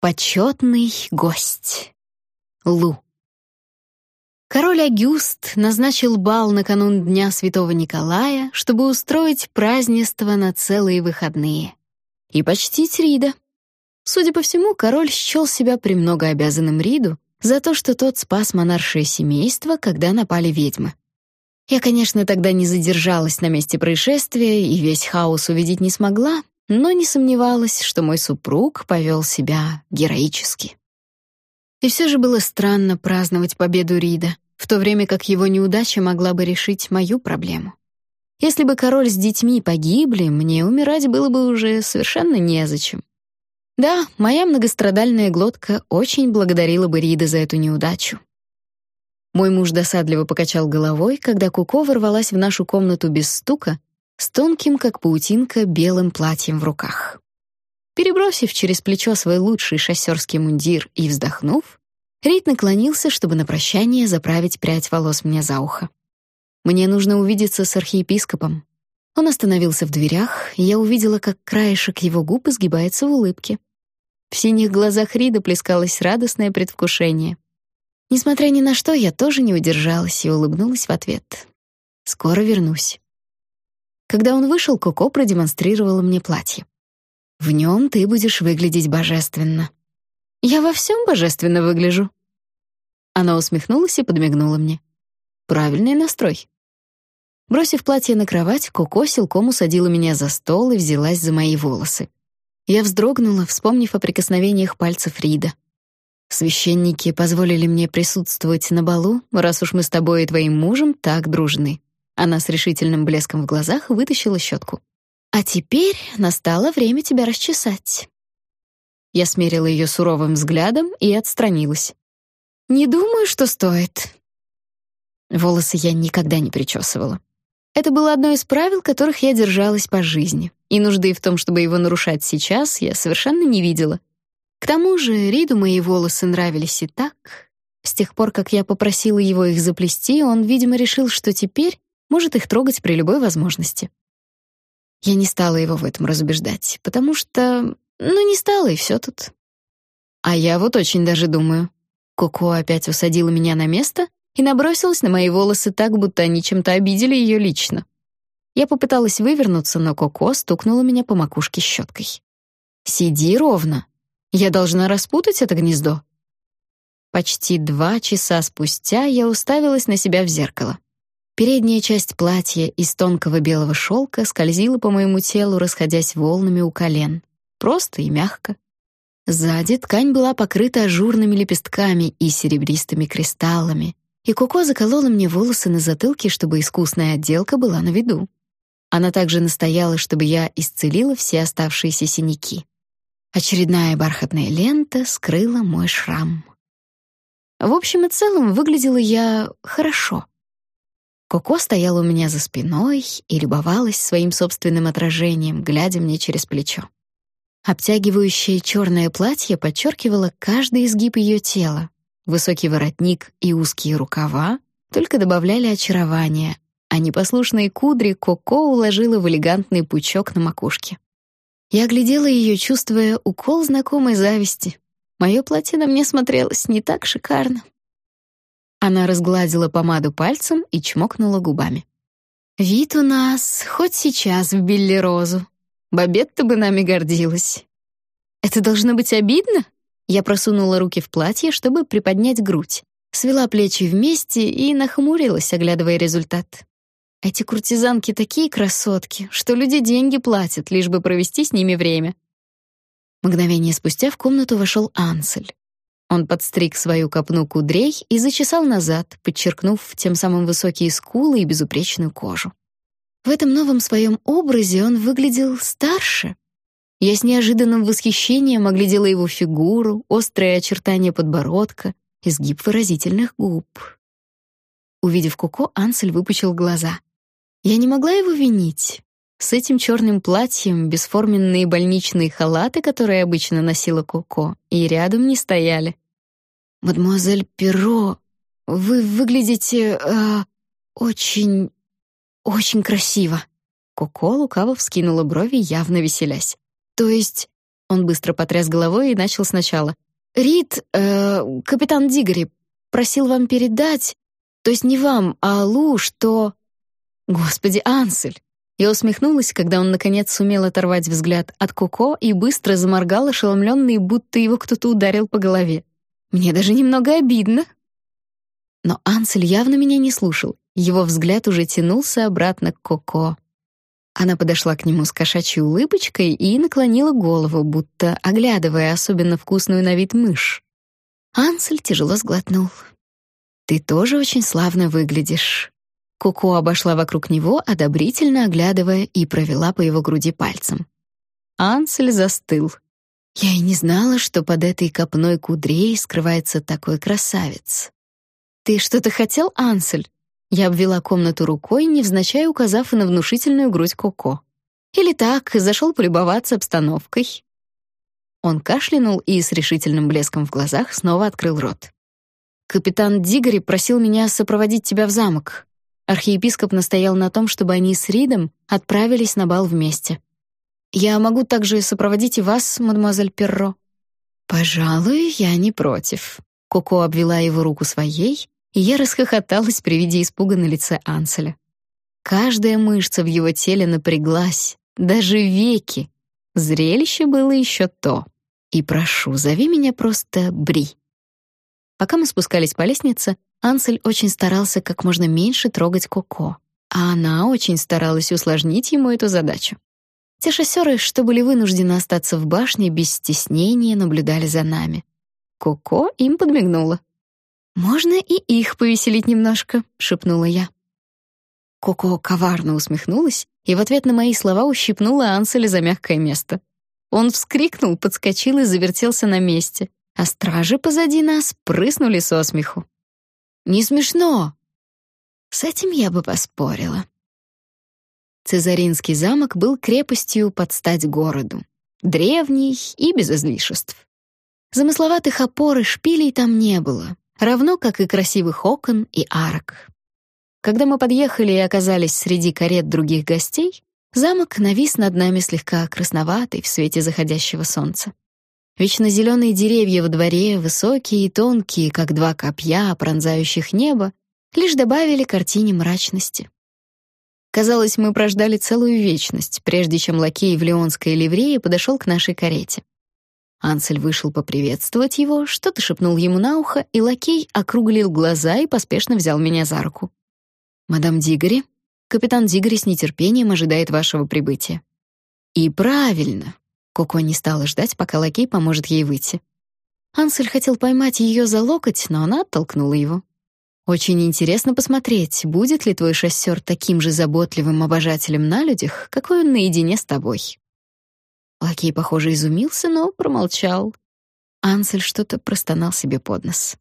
Почетный гость. Лу. Король Агюст назначил бал накануне Дня Святого Николая, чтобы устроить празднество на целые выходные. И почтить Рида. Судя по всему, король счел себя премного обязанным Риду за то, что тот спас монаршее семейство, когда напали ведьмы. Я, конечно, тогда не задержалась на месте происшествия и весь хаос увидеть не смогла, но не сомневалась, что мой супруг повел себя героически. И все же было странно праздновать победу Рида, в то время как его неудача могла бы решить мою проблему. Если бы король с детьми погибли, мне умирать было бы уже совершенно незачем. Да, моя многострадальная глотка очень благодарила бы Рида за эту неудачу. Мой муж досадливо покачал головой, когда Куко ворвалась в нашу комнату без стука с тонким, как паутинка, белым платьем в руках. Перебросив через плечо свой лучший шоссерский мундир и вздохнув, Рид наклонился, чтобы на прощание заправить прядь волос мне за ухо. «Мне нужно увидеться с архиепископом». Он остановился в дверях, и я увидела, как краешек его губ изгибается в улыбке. В синих глазах Рида плескалось радостное предвкушение. Несмотря ни на что, я тоже не удержалась и улыбнулась в ответ. «Скоро вернусь». Когда он вышел, Коко продемонстрировала мне платье. В нем ты будешь выглядеть божественно. Я во всем божественно выгляжу. Она усмехнулась и подмигнула мне. Правильный настрой. Бросив платье на кровать, Коко силком усадила меня за стол и взялась за мои волосы. Я вздрогнула, вспомнив о прикосновениях пальцев Рида. Священники позволили мне присутствовать на балу, раз уж мы с тобой и твоим мужем так дружны. Она с решительным блеском в глазах вытащила щетку. «А теперь настало время тебя расчесать». Я смерила ее суровым взглядом и отстранилась. «Не думаю, что стоит». Волосы я никогда не причесывала. Это было одно из правил, которых я держалась по жизни, и нужды в том, чтобы его нарушать сейчас, я совершенно не видела. К тому же Риду мои волосы нравились и так. С тех пор, как я попросила его их заплести, он, видимо, решил, что теперь может их трогать при любой возможности. Я не стала его в этом разубеждать, потому что, ну, не стала, и все тут. А я вот очень даже думаю. Коко опять усадила меня на место и набросилась на мои волосы так, будто они чем-то обидели ее лично. Я попыталась вывернуться, но Коко стукнула меня по макушке щеткой. «Сиди ровно. Я должна распутать это гнездо». Почти два часа спустя я уставилась на себя в зеркало. Передняя часть платья из тонкого белого шелка скользила по моему телу, расходясь волнами у колен. Просто и мягко. Сзади ткань была покрыта ажурными лепестками и серебристыми кристаллами, и Коко заколола мне волосы на затылке, чтобы искусная отделка была на виду. Она также настояла, чтобы я исцелила все оставшиеся синяки. Очередная бархатная лента скрыла мой шрам. В общем и целом, выглядела я хорошо. Коко стояла у меня за спиной и любовалась своим собственным отражением, глядя мне через плечо. Обтягивающее черное платье подчеркивало каждый изгиб ее тела. Высокий воротник и узкие рукава только добавляли очарования, а непослушные кудри Коко уложила в элегантный пучок на макушке. Я глядела ее, чувствуя укол знакомой зависти. Мое платье на мне смотрелось не так шикарно. Она разгладила помаду пальцем и чмокнула губами. «Вид у нас хоть сейчас в Билли Розу. Бабетта бы нами гордилась». «Это должно быть обидно?» Я просунула руки в платье, чтобы приподнять грудь, свела плечи вместе и нахмурилась, оглядывая результат. Эти куртизанки такие красотки, что люди деньги платят, лишь бы провести с ними время. Мгновение спустя в комнату вошел Ансель. Он подстриг свою копну кудрей и зачесал назад, подчеркнув тем самым высокие скулы и безупречную кожу. В этом новом своем образе он выглядел старше. Я с неожиданным восхищением оглядела его фигуру, острые очертания подбородка, изгиб выразительных губ. Увидев Коко, Ансель выпучил глаза. Я не могла его винить. С этим черным платьем, бесформенные больничные халаты, которые обычно носила Коко, и рядом не стояли. «Мадемуазель Перро, вы выглядите... Э, очень... очень красиво». Коко лукаво вскинула брови, явно веселясь. «То есть Он быстро потряс головой и начал сначала. «Рид, э, капитан Дигори, просил вам передать, то есть не вам, а Лу, что...» «Господи, Ансель!» Я усмехнулась, когда он наконец сумел оторвать взгляд от Коко и быстро заморгал, ошеломленный, будто его кто-то ударил по голове. «Мне даже немного обидно». Но Ансель явно меня не слушал. Его взгляд уже тянулся обратно к Коко. Она подошла к нему с кошачьей улыбочкой и наклонила голову, будто оглядывая особенно вкусную на вид мышь. Ансель тяжело сглотнул. «Ты тоже очень славно выглядишь». Коко обошла вокруг него, одобрительно оглядывая и провела по его груди пальцем. Ансель застыл. Я и не знала, что под этой копной кудрей скрывается такой красавец. «Ты что-то хотел, Ансель?» Я обвела комнату рукой, невзначай указав на внушительную грудь Коко. Или так, зашел полюбоваться обстановкой. Он кашлянул и с решительным блеском в глазах снова открыл рот. Капитан Дигори просил меня сопроводить тебя в замок. Архиепископ настоял на том, чтобы они с Ридом отправились на бал вместе. Я могу также сопроводить и вас, мадемуазель Перро. Пожалуй, я не против. Коко обвела его руку своей, и я расхохоталась при виде испуга на лице Анселя. Каждая мышца в его теле напряглась, даже веки. Зрелище было еще то. И прошу, зови меня просто Бри. Пока мы спускались по лестнице, Ансель очень старался как можно меньше трогать Коко, а она очень старалась усложнить ему эту задачу. Те шоссеры, что были вынуждены остаться в башне, без стеснения наблюдали за нами. Коко им подмигнула. «Можно и их повеселить немножко», — шепнула я. Коко коварно усмехнулась и в ответ на мои слова ущипнула Анселя за мягкое место. Он вскрикнул, подскочил и завертелся на месте, а стражи позади нас прыснули со смеху. «Не смешно!» С этим я бы поспорила. Цезаринский замок был крепостью под стать городу, древний и без излишеств. Замысловатых опор и шпилей там не было, равно как и красивых окон и арок. Когда мы подъехали и оказались среди карет других гостей, замок навис над нами слегка красноватый в свете заходящего солнца. Вечно зеленые деревья во дворе, высокие и тонкие, как два копья, пронзающих небо, лишь добавили картине мрачности. Казалось, мы прождали целую вечность, прежде чем лакей в леонской ливрее подошел к нашей карете. Ансель вышел поприветствовать его, что-то шепнул ему на ухо, и лакей округлил глаза и поспешно взял меня за руку. «Мадам Дигори, капитан Дигори с нетерпением ожидает вашего прибытия». «И правильно!» Коко не стала ждать, пока лакей поможет ей выйти. Ансель хотел поймать ее за локоть, но она оттолкнула его. «Очень интересно посмотреть, будет ли твой шоссер таким же заботливым обожателем на людях, какой он наедине с тобой». Лакей, похоже, изумился, но промолчал. Ансель что-то простонал себе под нос.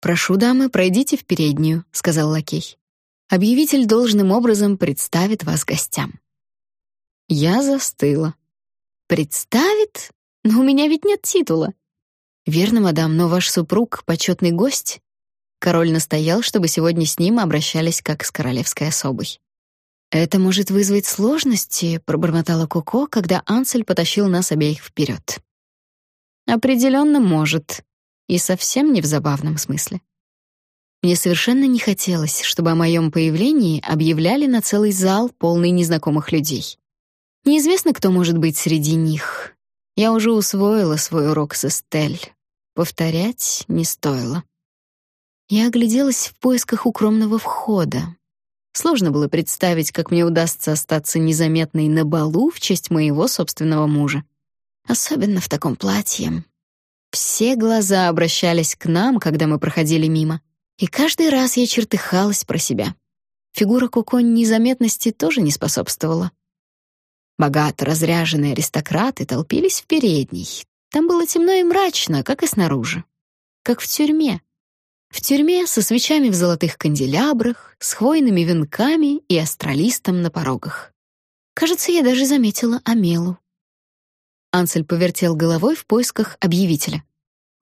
«Прошу, дамы, пройдите в переднюю», — сказал лакей. «Объявитель должным образом представит вас гостям». Я застыла. «Представит? Но у меня ведь нет титула». «Верно, мадам, но ваш супруг — почетный гость». Король настоял, чтобы сегодня с ним обращались как с королевской особой. «Это может вызвать сложности», — пробормотала Коко, когда Ансель потащил нас обеих вперед. «Определенно может. И совсем не в забавном смысле». Мне совершенно не хотелось, чтобы о моем появлении объявляли на целый зал, полный незнакомых людей. Неизвестно, кто может быть среди них. Я уже усвоила свой урок с Эстель. Повторять не стоило. Я огляделась в поисках укромного входа, Сложно было представить, как мне удастся остаться незаметной на балу в честь моего собственного мужа. Особенно в таком платье. Все глаза обращались к нам, когда мы проходили мимо, и каждый раз я чертыхалась про себя. Фигура Коко незаметности тоже не способствовала. Богато разряженные аристократы толпились в передней. Там было темно и мрачно, как и снаружи. Как в тюрьме. В тюрьме со свечами в золотых канделябрах, с хвойными венками и астралистом на порогах. Кажется, я даже заметила Амелу. Ансель повертел головой в поисках объявителя.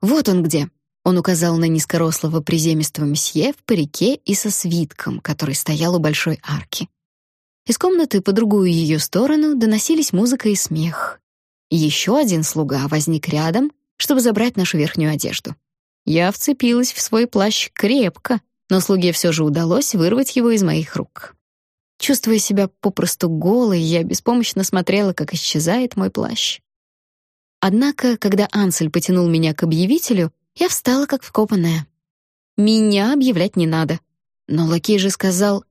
Вот он где. Он указал на низкорослого приземистого месье в парике и со свитком, который стоял у большой арки. Из комнаты по другую ее сторону доносились музыка и смех. Еще один слуга возник рядом, чтобы забрать нашу верхнюю одежду. Я вцепилась в свой плащ крепко, но слуге все же удалось вырвать его из моих рук. Чувствуя себя попросту голой, я беспомощно смотрела, как исчезает мой плащ. Однако, когда Ансель потянул меня к объявителю, я встала как вкопанная. Меня объявлять не надо. Но лакей же сказал...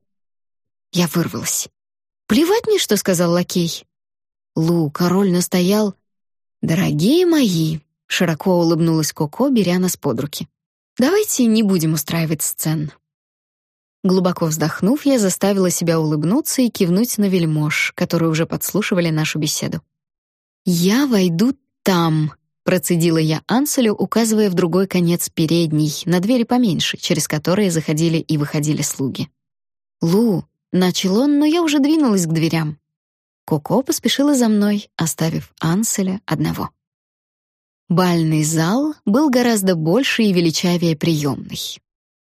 Я вырвалась. Плевать мне, что сказал лакей. Лу, король настоял. «Дорогие мои», — широко улыбнулась Коко, беря нас под руки. «Давайте не будем устраивать сцен». Глубоко вздохнув, я заставила себя улыбнуться и кивнуть на вельмож, которые уже подслушивали нашу беседу. «Я войду там», — процедила я Анселю, указывая в другой конец передней, на двери поменьше, через которые заходили и выходили слуги. «Лу», — начал он, но я уже двинулась к дверям. Коко поспешила за мной, оставив Анселя одного. Бальный зал был гораздо больше и величавее приемной.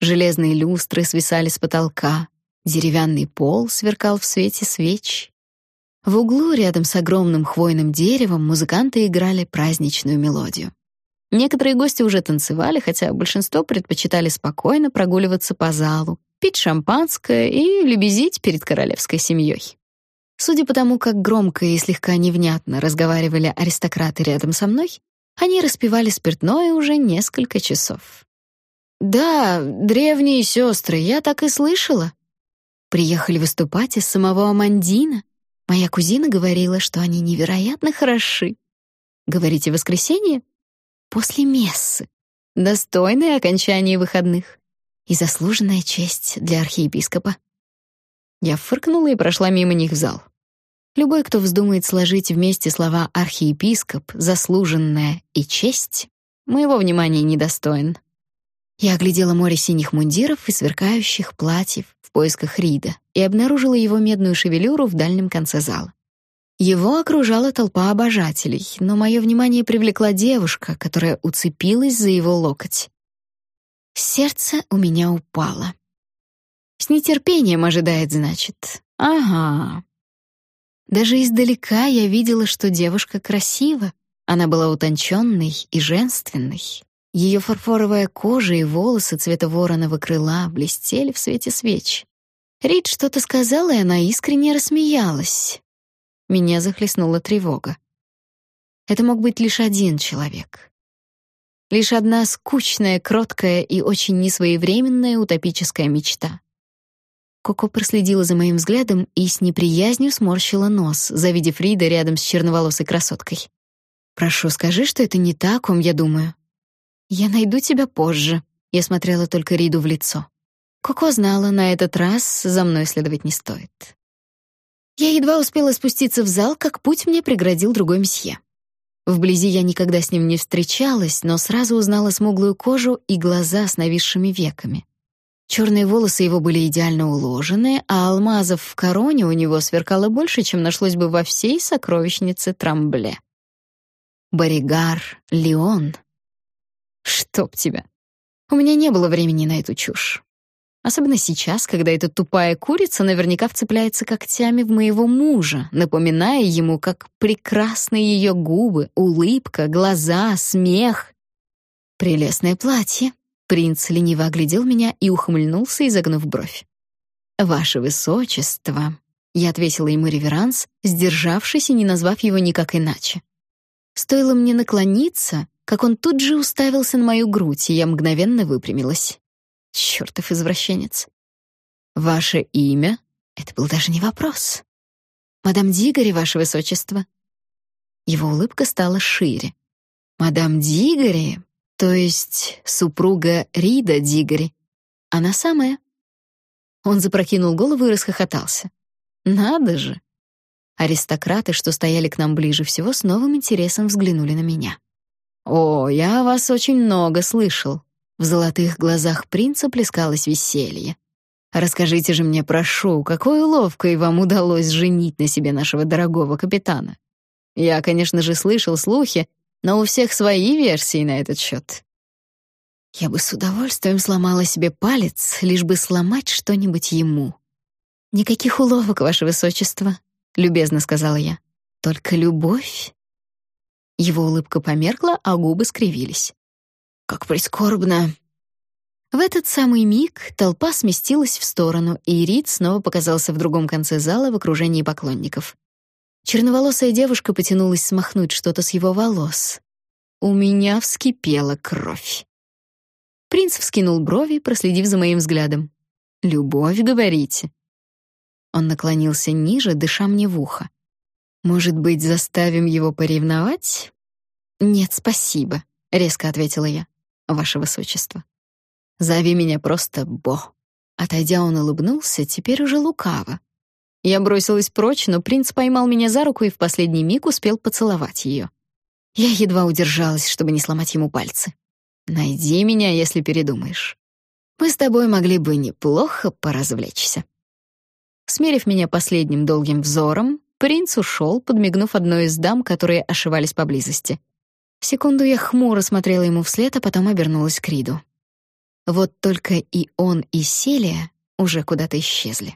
Железные люстры свисали с потолка, деревянный пол сверкал в свете свеч. В углу рядом с огромным хвойным деревом музыканты играли праздничную мелодию. Некоторые гости уже танцевали, хотя большинство предпочитали спокойно прогуливаться по залу, пить шампанское и лебезить перед королевской семьей. Судя по тому, как громко и слегка невнятно разговаривали аристократы рядом со мной, они распивали спиртное уже несколько часов. «Да, древние сестры, я так и слышала». Приехали выступать из самого Амандина. Моя кузина говорила, что они невероятно хороши. Говорите, воскресенье? После мессы. Достойное окончание выходных. И заслуженная честь для архиепископа. Я фыркнула и прошла мимо них в зал. Любой, кто вздумает сложить вместе слова архиепископ, заслуженная и честь, моего внимания недостоин. Я оглядела море синих мундиров и сверкающих платьев в поисках Рида и обнаружила его медную шевелюру в дальнем конце зала. Его окружала толпа обожателей, но мое внимание привлекла девушка, которая уцепилась за его локоть. Сердце у меня упало. С нетерпением ожидает, значит. Ага, даже издалека я видела, что девушка красива. Она была утонченной и женственной. Ее фарфоровая кожа и волосы цвета вороного крыла блестели в свете свеч. Рид что-то сказала, и она искренне рассмеялась. Меня захлестнула тревога. Это мог быть лишь один человек. Лишь одна скучная, кроткая и очень несвоевременная утопическая мечта. Коко проследила за моим взглядом и с неприязнью сморщила нос, завидев Рида рядом с черноволосой красоткой. «Прошу, скажи, что это не так, ком я думаю». «Я найду тебя позже», — я смотрела только Риду в лицо. Коко знала, на этот раз за мной следовать не стоит. Я едва успела спуститься в зал, как путь мне преградил другой месье. Вблизи я никогда с ним не встречалась, но сразу узнала смуглую кожу и глаза с нависшими веками. Черные волосы его были идеально уложены, а алмазов в короне у него сверкало больше, чем нашлось бы во всей сокровищнице Трамбле. Боригар Леон. Чтоб тебя. У меня не было времени на эту чушь. Особенно сейчас, когда эта тупая курица наверняка вцепляется когтями в моего мужа, напоминая ему, как прекрасны ее губы, улыбка, глаза, смех. Прелестное платье, Принц лениво оглядел меня и ухмыльнулся, изогнув бровь. «Ваше высочество», — я ответила ему реверанс, сдержавшись и не назвав его никак иначе. Стоило мне наклониться, как он тут же уставился на мою грудь, и я мгновенно выпрямилась. Чёртов извращенец. «Ваше имя?» Это был даже не вопрос. «Мадам Дигори, ваше высочество». Его улыбка стала шире. «Мадам Дигори, то есть супруга Рида Дигори. Она самая. Он запрокинул голову и расхохотался. Надо же. Аристократы, что стояли к нам ближе всего, с новым интересом взглянули на меня. О, я вас очень много слышал. В золотых глазах принца плескалось веселье. Расскажите же мне, прошу, какой уловкой вам удалось женить на себе нашего дорогого капитана? Я, конечно же, слышал слухи, но у всех свои версии на этот счет. Я бы с удовольствием сломала себе палец, лишь бы сломать что-нибудь ему. «Никаких уловок, ваше высочество», — любезно сказала я. «Только любовь». Его улыбка померкла, а губы скривились. «Как прискорбно!» В этот самый миг толпа сместилась в сторону, и Рид снова показался в другом конце зала в окружении поклонников. Черноволосая девушка потянулась смахнуть что-то с его волос. У меня вскипела кровь. Принц вскинул брови, проследив за моим взглядом. «Любовь, говорите?» Он наклонился ниже, дыша мне в ухо. «Может быть, заставим его поревновать?» «Нет, спасибо», — резко ответила я. «Ваше высочество». «Зови меня просто Бо». Отойдя, он улыбнулся, теперь уже лукаво. Я бросилась прочь, но принц поймал меня за руку и в последний миг успел поцеловать ее. Я едва удержалась, чтобы не сломать ему пальцы. «Найди меня, если передумаешь. Мы с тобой могли бы неплохо поразвлечься». Смерив меня последним долгим взором, принц ушел, подмигнув одной из дам, которые ошивались поблизости. Секунду я хмуро смотрела ему вслед, а потом обернулась к Риду. Вот только и он, и Селия уже куда-то исчезли.